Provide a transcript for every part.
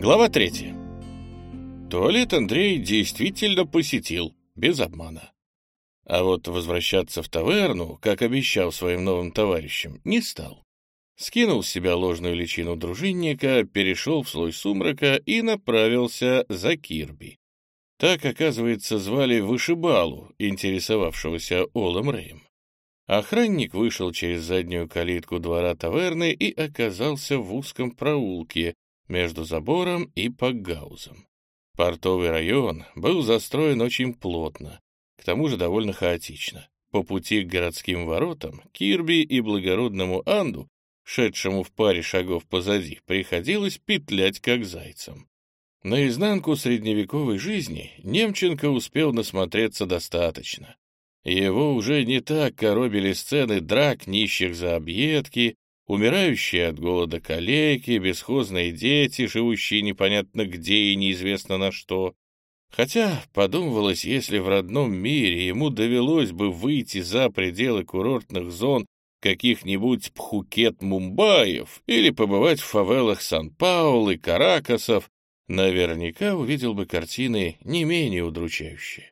Глава третья. Туалет Андрей действительно посетил, без обмана. А вот возвращаться в таверну, как обещал своим новым товарищам, не стал. Скинул с себя ложную личину дружинника, перешел в слой сумрака и направился за Кирби. Так, оказывается, звали Вышибалу, интересовавшегося Олом Рэем. Охранник вышел через заднюю калитку двора таверны и оказался в узком проулке между забором и пакгаузом. Портовый район был застроен очень плотно, к тому же довольно хаотично. По пути к городским воротам Кирби и благородному Анду, шедшему в паре шагов позади, приходилось петлять как зайцам. Наизнанку средневековой жизни Немченко успел насмотреться достаточно. Его уже не так коробили сцены драк нищих за объедки, умирающие от голода калеки, бесхозные дети, живущие непонятно где и неизвестно на что. Хотя, подумывалось, если в родном мире ему довелось бы выйти за пределы курортных зон каких-нибудь Пхукет-Мумбаев или побывать в фавелах Сан-Паулу и Каракасов, наверняка увидел бы картины не менее удручающие.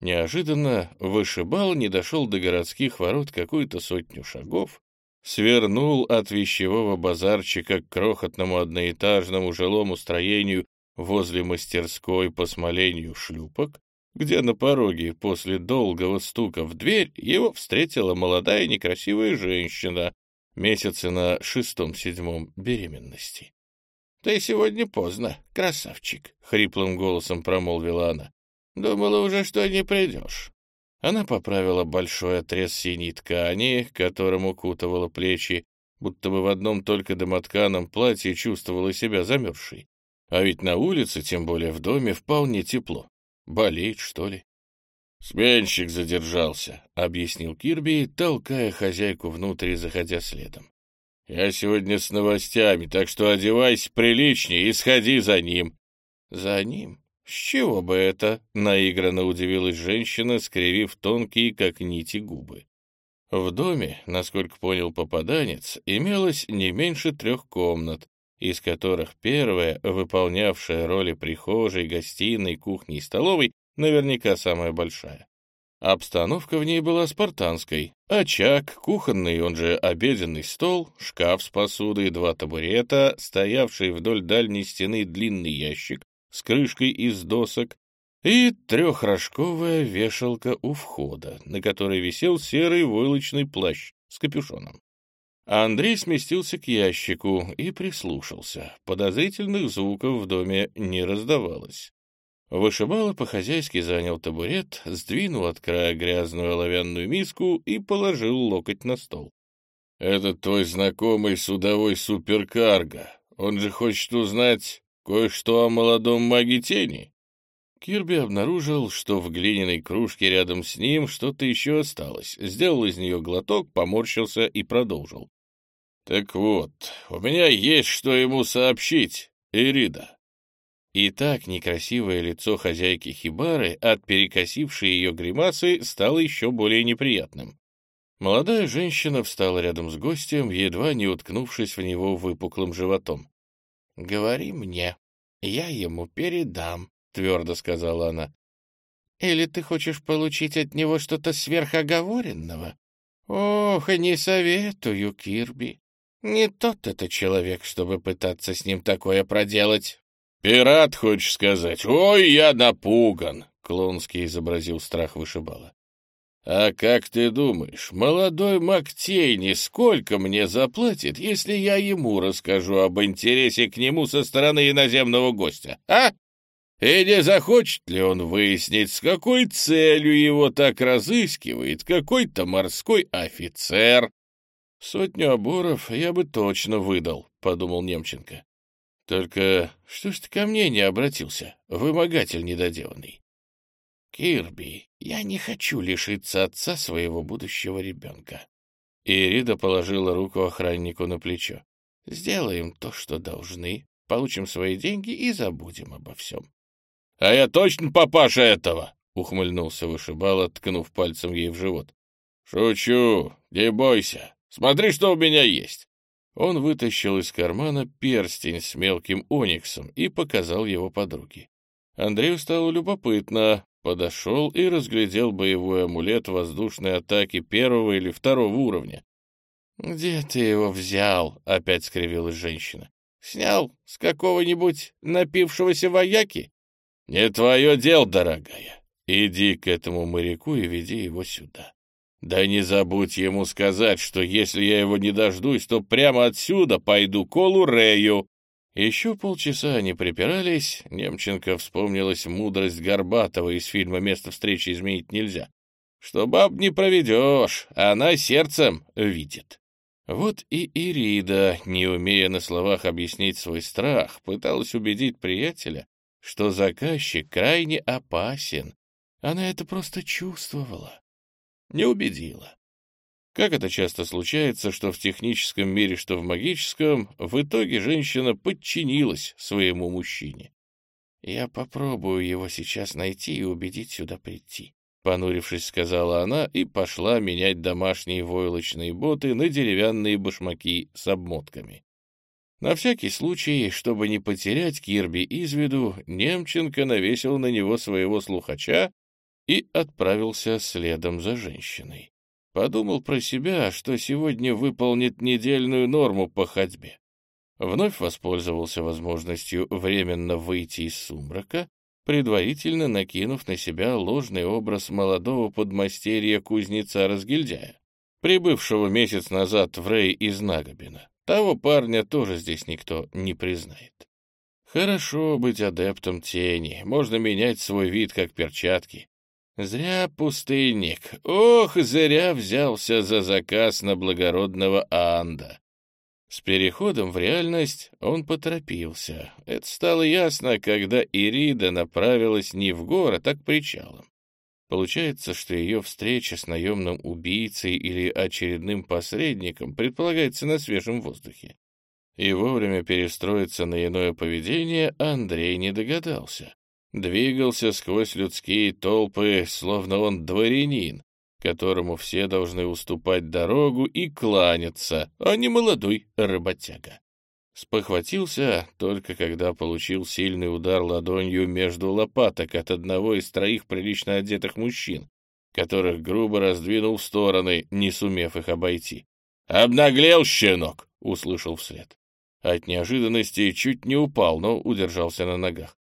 Неожиданно вышибал не дошел до городских ворот какую-то сотню шагов, свернул от вещевого базарчика к крохотному одноэтажному жилому строению возле мастерской по смолению шлюпок, где на пороге после долгого стука в дверь его встретила молодая некрасивая женщина, месяца на шестом-седьмом беременности. — Ты сегодня поздно, красавчик, — хриплым голосом промолвила она. — Думала уже, что не придешь. Она поправила большой отрез синей ткани, которым укутывала плечи, будто бы в одном только домотканом платье чувствовала себя замерзшей. А ведь на улице, тем более в доме, вполне тепло. Болеет, что ли? «Сменщик задержался», — объяснил Кирби, толкая хозяйку внутрь и заходя следом. Я сегодня с новостями, так что одевайся приличнее и сходи за ним». «За ним? С чего бы это?» — наигранно удивилась женщина, скривив тонкие, как нити, губы. В доме, насколько понял попаданец, имелось не меньше трех комнат, из которых первая, выполнявшая роли прихожей, гостиной, кухни и столовой, наверняка самая большая. Обстановка в ней была спартанской. Очаг, кухонный, он же обеденный стол, шкаф с посудой, два табурета, стоявший вдоль дальней стены длинный ящик с крышкой из досок и трехрожковая вешалка у входа, на которой висел серый войлочный плащ с капюшоном. Андрей сместился к ящику и прислушался. Подозрительных звуков в доме не раздавалось. Вышибало по-хозяйски занял табурет, сдвинул от края грязную оловянную миску и положил локоть на стол. — Это твой знакомый судовой суперкарго. Он же хочет узнать кое-что о молодом маге тени. Кирби обнаружил, что в глиняной кружке рядом с ним что-то еще осталось, сделал из нее глоток, поморщился и продолжил. — Так вот, у меня есть что ему сообщить, Ирида. И так некрасивое лицо хозяйки Хибары от перекосившей ее гримасы стало еще более неприятным. Молодая женщина встала рядом с гостем, едва не уткнувшись в него выпуклым животом. — Говори мне, я ему передам, — твердо сказала она. — Или ты хочешь получить от него что-то сверхоговоренного? Ох, не советую, Кирби. Не тот это человек, чтобы пытаться с ним такое проделать. «Пират, хочешь сказать? Ой, я напуган!» Клонский изобразил страх вышибала. «А как ты думаешь, молодой Мактейни сколько мне заплатит, если я ему расскажу об интересе к нему со стороны иноземного гостя, а? И не захочет ли он выяснить, с какой целью его так разыскивает какой-то морской офицер?» «Сотню оборов я бы точно выдал», — подумал Немченко. Только что ж ты ко мне не обратился, вымогатель недоделанный? Кирби, я не хочу лишиться отца своего будущего ребенка. Ирида положила руку охраннику на плечо. Сделаем то, что должны, получим свои деньги и забудем обо всем. — А я точно папаша этого! — ухмыльнулся вышибала, ткнув пальцем ей в живот. — Шучу, не бойся. Смотри, что у меня есть. Он вытащил из кармана перстень с мелким ониксом и показал его подруге. Андрею стало любопытно, подошел и разглядел боевой амулет воздушной атаки первого или второго уровня. «Где ты его взял?» — опять скривилась женщина. «Снял с какого-нибудь напившегося вояки?» «Не твое дело, дорогая. Иди к этому моряку и веди его сюда. Да не забудь ему сказать, что если я его не дождусь, то прямо отсюда пойду к Олу Рею». Еще полчаса они припирались, Немченко вспомнилась мудрость Горбатова из фильма «Место встречи изменить нельзя». Что баб не проведешь, она сердцем видит. Вот и Ирида, не умея на словах объяснить свой страх, пыталась убедить приятеля, что заказчик крайне опасен. Она это просто чувствовала. Не убедила. Как это часто случается, что в техническом мире, что в магическом, в итоге женщина подчинилась своему мужчине. «Я попробую его сейчас найти и убедить сюда прийти», — понурившись, сказала она и пошла менять домашние войлочные боты на деревянные башмаки с обмотками. На всякий случай, чтобы не потерять Кирби из виду, Немченко навесил на него своего слухача и отправился следом за женщиной. Подумал про себя, что сегодня выполнит недельную норму по ходьбе. Вновь воспользовался возможностью временно выйти из сумрака, предварительно накинув на себя ложный образ молодого подмастерья-кузнеца-разгильдяя, прибывшего месяц назад в Рей из Нагобина. Того парня тоже здесь никто не признает. Хорошо быть адептом тени, можно менять свой вид, как перчатки. Зря пустынник, ох, зря взялся за заказ на благородного Анда. С переходом в реальность он поторопился. Это стало ясно, когда Ирида направилась не в город, а к причалам. Получается, что ее встреча с наемным убийцей или очередным посредником предполагается на свежем воздухе. И вовремя перестроиться на иное поведение Андрей не догадался. Двигался сквозь людские толпы, словно он дворянин, которому все должны уступать дорогу и кланяться, а не молодой работяга. Спохватился только когда получил сильный удар ладонью между лопаток от одного из троих прилично одетых мужчин, которых грубо раздвинул в стороны, не сумев их обойти. «Обнаглел, щенок!» — услышал вслед. От неожиданности чуть не упал, но удержался на ногах.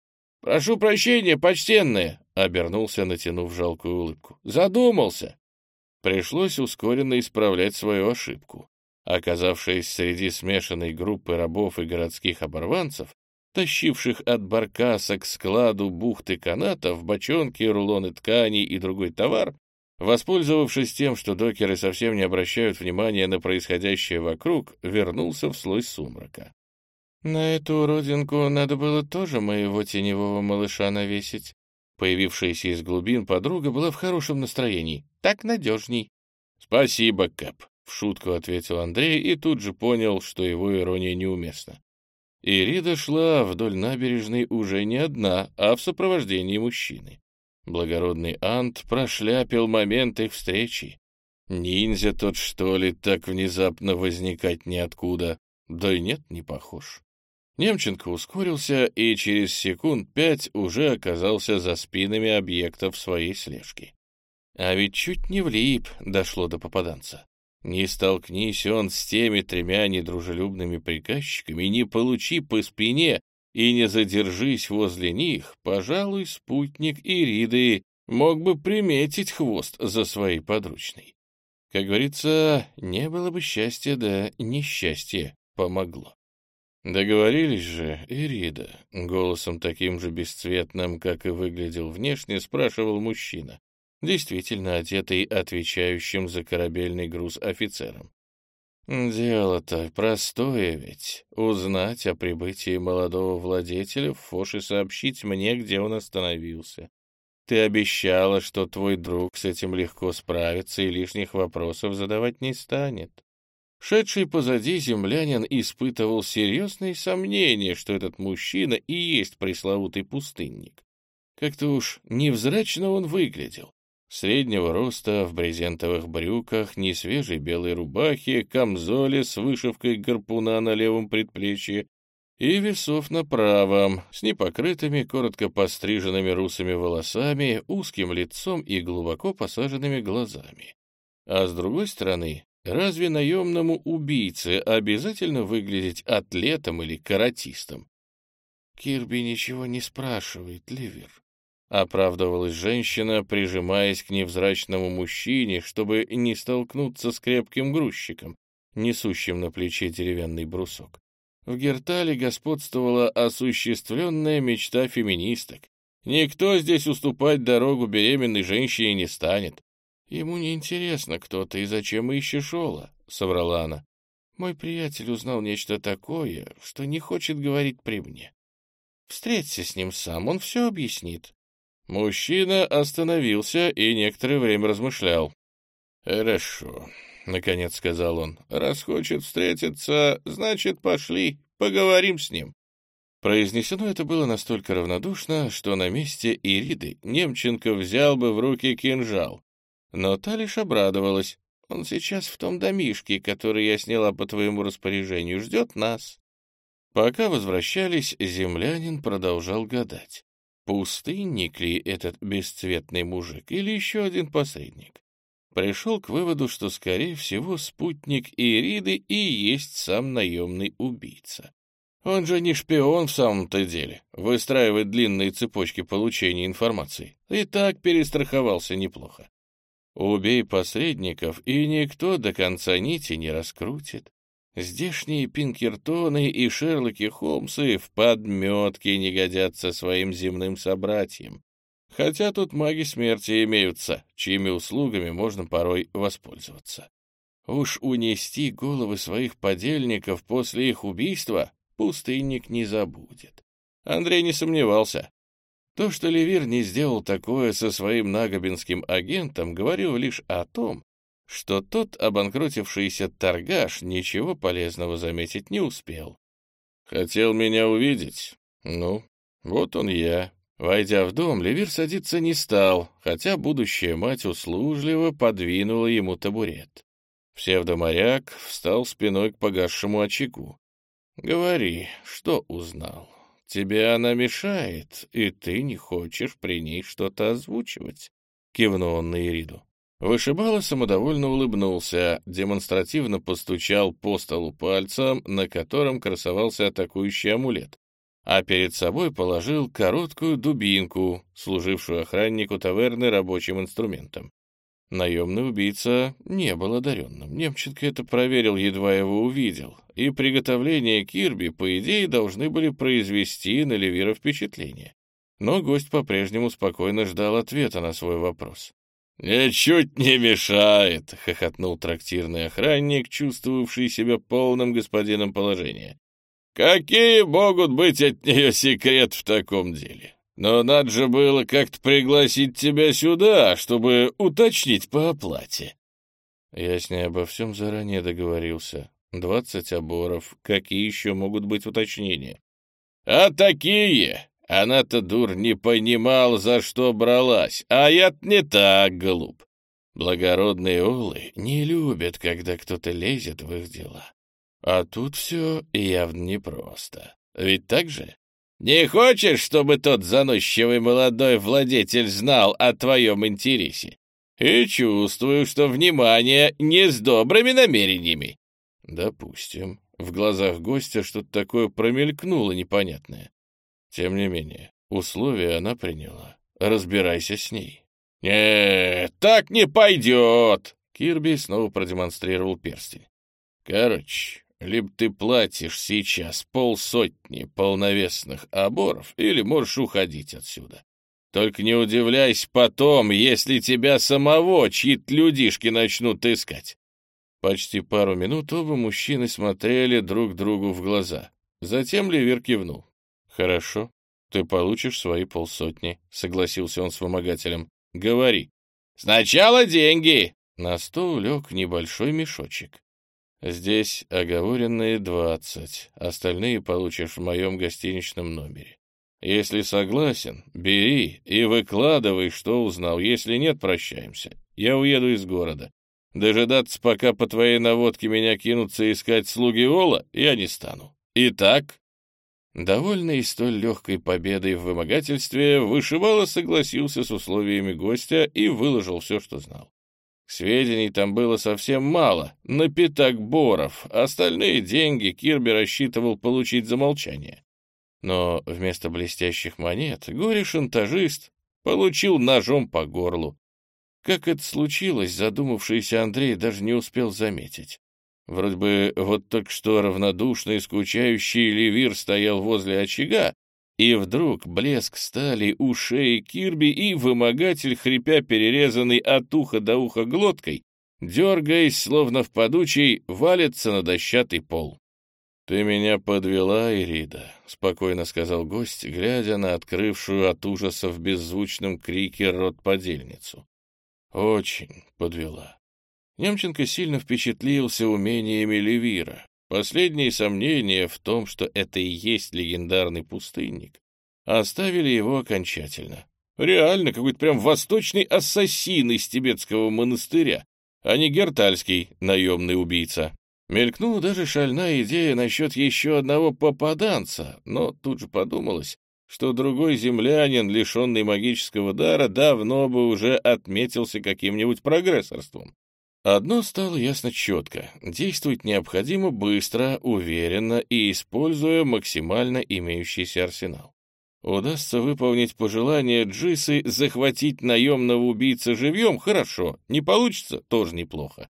«Прошу прощения, почтенные!» — обернулся, натянув жалкую улыбку. «Задумался!» Пришлось ускоренно исправлять свою ошибку. Оказавшись среди смешанной группы рабов и городских оборванцев, тащивших от баркаса к складу бухты канатов, бочонки, рулоны тканей и другой товар, воспользовавшись тем, что докеры совсем не обращают внимания на происходящее вокруг, вернулся в слой сумрака. На эту родинку надо было тоже моего теневого малыша навесить. Появившаяся из глубин подруга была в хорошем настроении. Так надежней. — Спасибо, Кэп, — в шутку ответил Андрей и тут же понял, что его ирония неуместна. Ирида шла вдоль набережной уже не одна, а в сопровождении мужчины. Благородный Ант прошляпил момент их встречи. Ниндзя тот, что ли, так внезапно возникать ниоткуда? Да и нет, не похож. Немченко ускорился и через секунд пять уже оказался за спинами объектов своей слежки. А ведь чуть не влип, дошло до попаданца. Не столкнись он с теми тремя недружелюбными приказчиками, не получи по спине и не задержись возле них, пожалуй, спутник Ириды мог бы приметить хвост за своей подручной. Как говорится, не было бы счастья, да несчастье помогло. «Договорились же, Ирида», — голосом таким же бесцветным, как и выглядел внешне, спрашивал мужчина, действительно одетый отвечающим за корабельный груз офицером. «Дело-то простое ведь. Узнать о прибытии молодого владетеля в Фош и сообщить мне, где он остановился. Ты обещала, что твой друг с этим легко справится и лишних вопросов задавать не станет. Шедший позади землянин испытывал серьезные сомнения, что этот мужчина и есть пресловутый пустынник. Как-то уж невзрачно он выглядел. среднего роста, в брезентовых брюках, несвежей белой рубахе, камзоле с вышивкой гарпуна на левом предплечье и весов на правом, с непокрытыми, коротко постриженными русыми волосами, узким лицом и глубоко посаженными глазами. А с другой стороны, разве наемному убийце обязательно выглядеть атлетом или каратистом? Кирби ничего не спрашивает, Ливер. Оправдывалась женщина, прижимаясь к невзрачному мужчине, чтобы не столкнуться с крепким грузчиком, несущим на плече деревянный брусок. В Гертале господствовала осуществленная мечта феминисток. Никто здесь уступать дорогу беременной женщине не станет. Ему не интересно, кто ты и зачем ищешь Ола, — соврала она. Мой приятель узнал нечто такое, что не хочет говорить при мне. Встреться с ним сам, он все объяснит. Мужчина остановился и некоторое время размышлял. «Хорошо», — наконец сказал он. «Раз хочет встретиться, значит, пошли, поговорим с ним». Произнесено это было настолько равнодушно, что на месте Ириды Немченко взял бы в руки кинжал. Но та лишь обрадовалась. «Он сейчас в том домишке, который я сняла по твоему распоряжению, ждет нас». Пока возвращались, землянин продолжал гадать. Пустынник ли этот бесцветный мужик или еще один посредник? Пришел к выводу, что, скорее всего, спутник Ириды и есть сам наемный убийца. Он же не шпион в самом-то деле, выстраивает длинные цепочки получения информации. И так перестраховался неплохо. Убей посредников, и никто до конца нити не раскрутит. Здешние Пинкертоны и Шерлоки Холмсы в подметке не годятся своим земным собратьям. Хотя тут маги смерти имеются, чьими услугами можно порой воспользоваться. Уж унести головы своих подельников после их убийства пустынник не забудет. Андрей не сомневался. То, что Левир не сделал такое со своим нагобинским агентом, говорил лишь о том, что тот обанкротившийся торгаш ничего полезного заметить не успел. Хотел меня увидеть? Ну, вот он я. Войдя в дом, Левир садиться не стал, хотя будущая мать услужливо подвинула ему табурет. Псевдоморяк встал спиной к погасшему очагу. «Говори, что узнал? Тебе она мешает, и ты не хочешь при ней что-то озвучивать?» — кивнул он на Ириду. Вышибала самодовольно улыбнулся, демонстративно постучал по столу пальцем, на котором красовался атакующий амулет, а перед собой положил короткую дубинку, служившую охраннику таверны рабочим инструментом. Наемный убийца не был одаренным. Немченко это проверил, едва его увидел, и приготовления Кирби, по идее, должны были произвести на Левира впечатление. Но гость по-прежнему спокойно ждал ответа на свой вопрос. «Ничуть не мешает», — хохотнул трактирный охранник, чувствовавший себя полным господином положения. «Какие могут быть от нее секреты в таком деле? Но надо же было как-то пригласить тебя сюда, чтобы уточнить по оплате». Я с ней обо всем заранее договорился. Двадцать оборов. Какие еще могут быть уточнения? «А такие! Она-то, дур, не понимала, за что бралась, а я не так глуп. Благородные улы не любят, когда кто-то лезет в их дела. А тут все явно непросто. Ведь так же? Не хочешь, чтобы тот заносчивый молодой владетель знал о твоем интересе? И чувствую, что внимание не с добрыми намерениями. Допустим. В глазах гостя что-то такое промелькнуло непонятное. Тем не менее, условия она приняла. Разбирайся с ней. «Нет, так не пойдет!» Кирби снова продемонстрировал перстень. «Короче, либо ты платишь сейчас полсотни полновесных оборов, или можешь уходить отсюда. Только не удивляйся потом, если тебя самого чьи-то людишки начнут искать». Почти пару минут оба мужчины смотрели друг другу в глаза. Затем Ливер кивнул. «Хорошо, ты получишь свои полсотни», — согласился он с вымогателем. «Говори». «Сначала деньги!» На стол лег небольшой мешочек. «Здесь оговоренные двадцать, остальные получишь в моем гостиничном номере. Если согласен, бери и выкладывай, что узнал. Если нет, прощаемся. Я уеду из города. Дожидаться, пока по твоей наводке меня кинутся искать слуги Ола, я не стану. Итак, довольный столь легкой победой в вымогательстве, Вышивало согласился с условиями гостя и выложил все, что знал. Сведений там было совсем мало, на пятак боров, остальные деньги Кирби рассчитывал получить за молчание. Но вместо блестящих монет горе-шантажист получил ножом по горлу. Как это случилось, задумавшийся Андрей даже не успел заметить. Вроде бы вот только что равнодушный, скучающий Левир стоял возле очага, и вдруг блеск стали у шеи Кирби и вымогатель, хрипя перерезанный от уха до уха глоткой, дергаясь, словно в подучий, валится на дощатый пол. «Ты меня подвела, Ирида», — спокойно сказал гость, глядя на открывшую от ужаса в беззвучном крике рот подельницу. Очень подвела. Немченко сильно впечатлился умениями Левира. Последние сомнения в том, что это и есть легендарный пустынник, оставили его окончательно. Реально, какой-то прям восточный ассасин из тибетского монастыря, а не гертальский наемный убийца. Мелькнула даже шальная идея насчет еще одного попаданца, но тут же подумалось, что другой землянин, лишенный магического дара, давно бы уже отметился каким-нибудь прогрессорством. Одно стало ясно четко. Действовать необходимо быстро, уверенно и используя максимально имеющийся арсенал. Удастся выполнить пожелание Джисы захватить наемного убийца живьем — хорошо, не получится — тоже неплохо.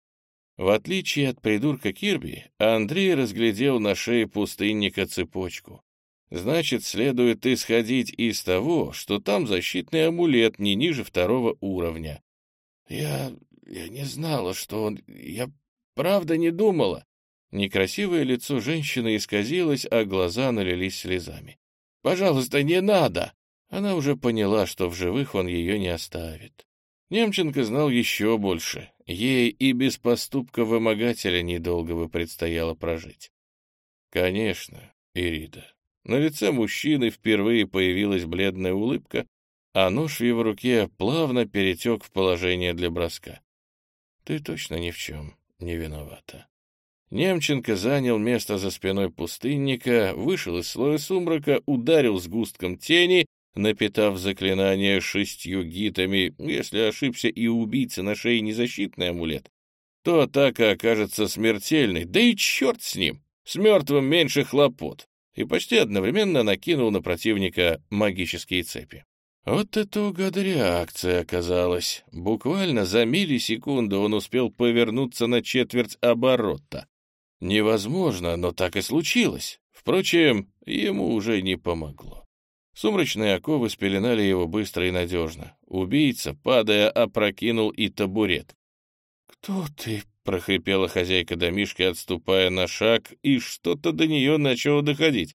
В отличие от придурка Кирби, Андрей разглядел на шее пустынника цепочку. Значит, следует исходить из того, что там защитный амулет не ниже второго уровня. Я... я не знала, что он... Я правда не думала. Некрасивое лицо женщины исказилось, а глаза налились слезами. «Пожалуйста, не надо!» Она уже поняла, что в живых он ее не оставит. Немченко знал еще больше. Ей и без поступка вымогателя недолго бы предстояло прожить. Конечно, Ирида, на лице мужчины впервые появилась бледная улыбка, а нож в его руке плавно перетек в положение для броска. Ты точно ни в чем не виновата. Немченко занял место за спиной пустынника, вышел из слоя сумрака, ударил сгустком тени, напитав заклинание шестью гитами. Если ошибся и убийца на шее незащитный амулет, то атака окажется смертельной. Да и черт с ним! С мертвым меньше хлопот и почти одновременно накинул на противника магические цепи. Вот это угада реакция оказалась. Буквально за миллисекунду он успел повернуться на четверть оборота. Невозможно, но так и случилось. Впрочем, ему уже не помогло. Сумрачные оковы спеленали его быстро и надежно. Убийца, падая, опрокинул и табурет. «Кто ты?» — прохрипела хозяйка домишки, отступая на шаг, и что-то до нее начало доходить.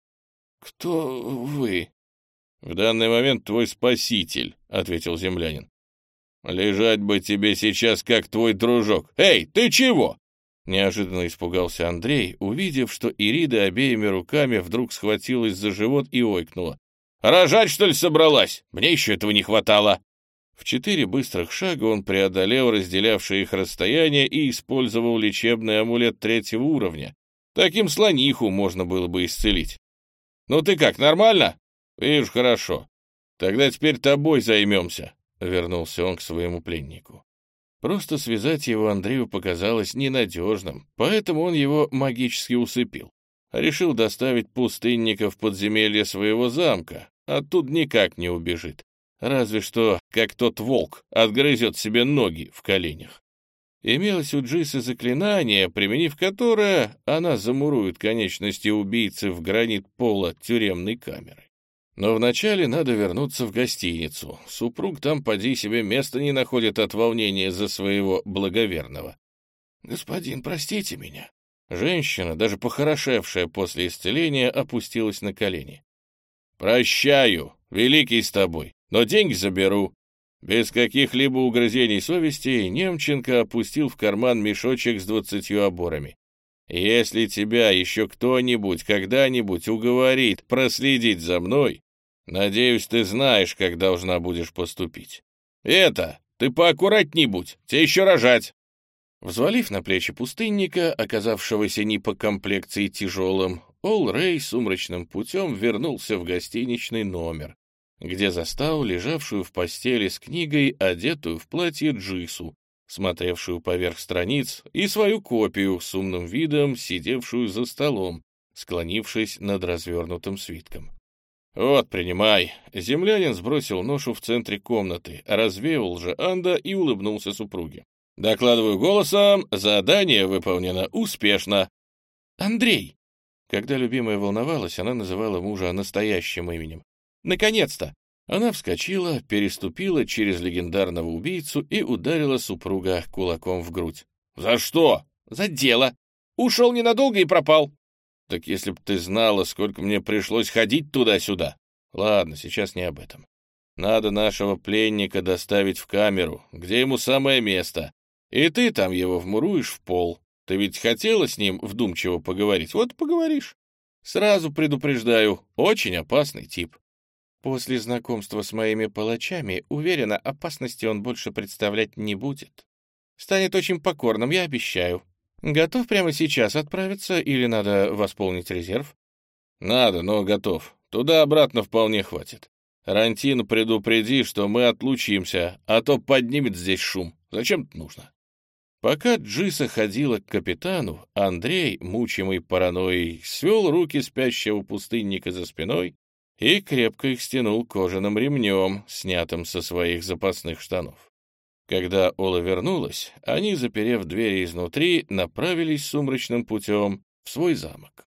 «Кто вы?» «В данный момент твой спаситель», — ответил землянин. «Лежать бы тебе сейчас, как твой дружок. Эй, ты чего?» Неожиданно испугался Андрей, увидев, что Ирида обеими руками вдруг схватилась за живот и ойкнула. «Рожать, что ли, собралась? Мне еще этого не хватало!» В четыре быстрых шага он преодолел разделявшие их расстояние и использовал лечебный амулет третьего уровня. Таким слониху можно было бы исцелить. «Ну ты как, нормально?» «Вижу, хорошо. Тогда теперь тобой займемся», — вернулся он к своему пленнику. Просто связать его Андрею показалось ненадежным, поэтому он его магически усыпил. Решил доставить пустынника в подземелье своего замка, оттуда никак не убежит. Разве что, как тот волк, отгрызет себе ноги в коленях. Имелось у Джисы заклинание, применив которое, она замурует конечности убийцы в гранит пола тюремной камеры. Но вначале надо вернуться в гостиницу. Супруг там, поди себе, места не находит от волнения за своего благоверного. «Господин, простите меня». Женщина, даже похорошевшая после исцеления, опустилась на колени. «Прощаю, великий с тобой но деньги заберу». Без каких-либо угрызений совести Немченко опустил в карман мешочек с двадцатью оборами. «Если тебя еще кто-нибудь когда-нибудь уговорит проследить за мной, Надеюсь, ты знаешь, как должна будешь поступить. Это, ты поаккуратней будь, тебе еще рожать. Взвалив на плечи пустынника, оказавшегося не по комплекции тяжелым, Ол Рэй сумрачным путем вернулся в гостиничный номер, где застал лежавшую в постели с книгой, одетую в платье Джису, смотревшую поверх страниц, и свою копию с умным видом, сидевшую за столом, склонившись над развернутым свитком. «Вот, принимай». Землянин сбросил ношу в центре комнаты, развеял же Анда и улыбнулся супруге. «Докладываю голосом, задание выполнено успешно». «Андрей!» Когда любимая волновалась, она называла мужа настоящим именем. «Наконец-то!» Она вскочила, переступила через легендарного убийцу и ударила супруга кулаком в грудь. «За что?» «За дело! Ушел ненадолго и пропал!» Так если б ты знала, сколько мне пришлось ходить туда-сюда. Ладно, сейчас не об этом. Надо нашего пленника доставить в камеру, где ему самое место. И ты там его вмуруешь в пол. Ты ведь хотела с ним вдумчиво поговорить? Вот поговоришь. Сразу предупреждаю, очень опасный тип. После знакомства с моими палачами, уверена, опасности он больше представлять не будет. Станет очень покорным, я обещаю. Готов прямо сейчас отправиться или надо восполнить резерв? Надо, но готов. Туда-обратно вполне хватит. Рантин предупреди, что мы отлучимся, а то поднимет здесь шум. Зачем это нужно? Пока Джиса ходила к капитану, Андрей, мучимый паранойей, свел руки спящего пустынника за спиной и крепко их стянул кожаным ремнем, снятым со своих запасных штанов. Когда Ола вернулась, они, заперев двери изнутри, направились сумрачным путем в свой замок.